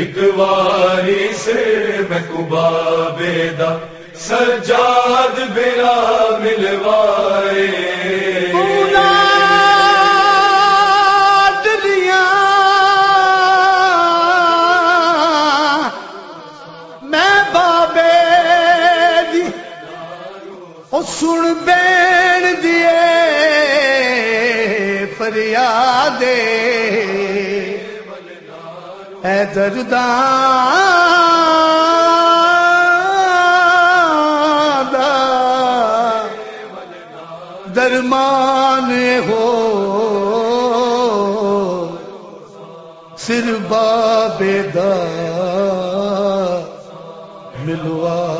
اکواری سے میں کبا بیدا سجاد بلا ملوائے۔ سن بین دیے فریادے۔ اے دردا درمان ہو سر باب دا ملوا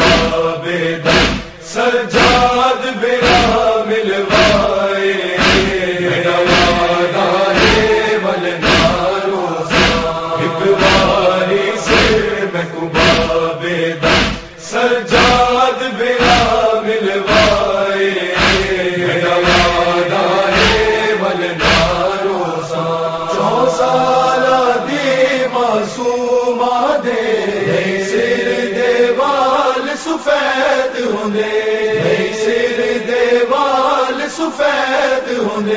سارا دے معصوما دے سر دیوال سفید ہونے سر دیوال سفید ہوں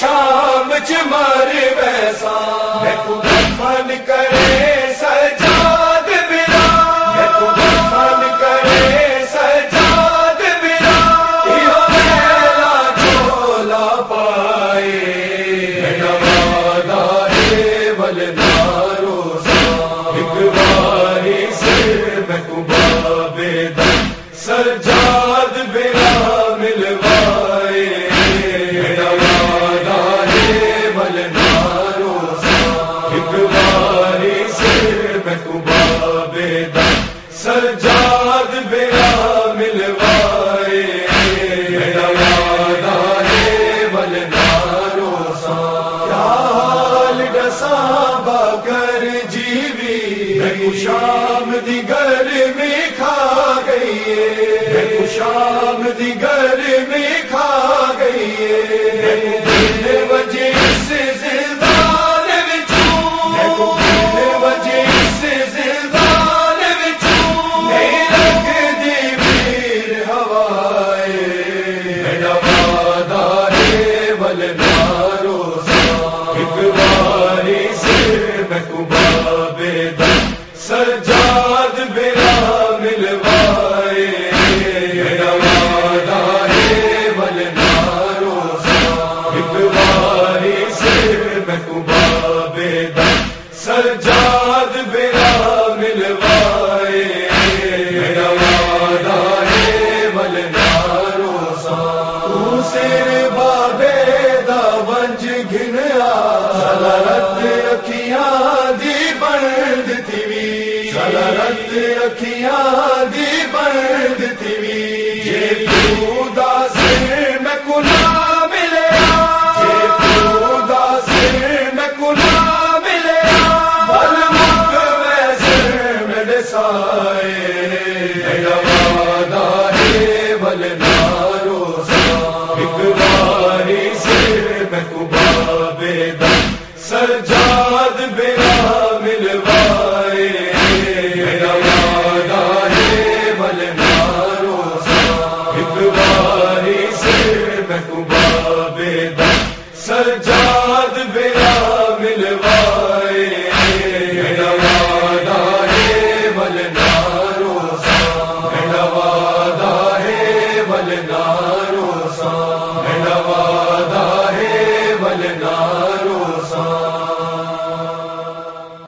شام چمر ویسا خوشام دیگر میں کھا گئی خوشام دی میں کھا گئی رکھیا دی برد تیوی یہ پھول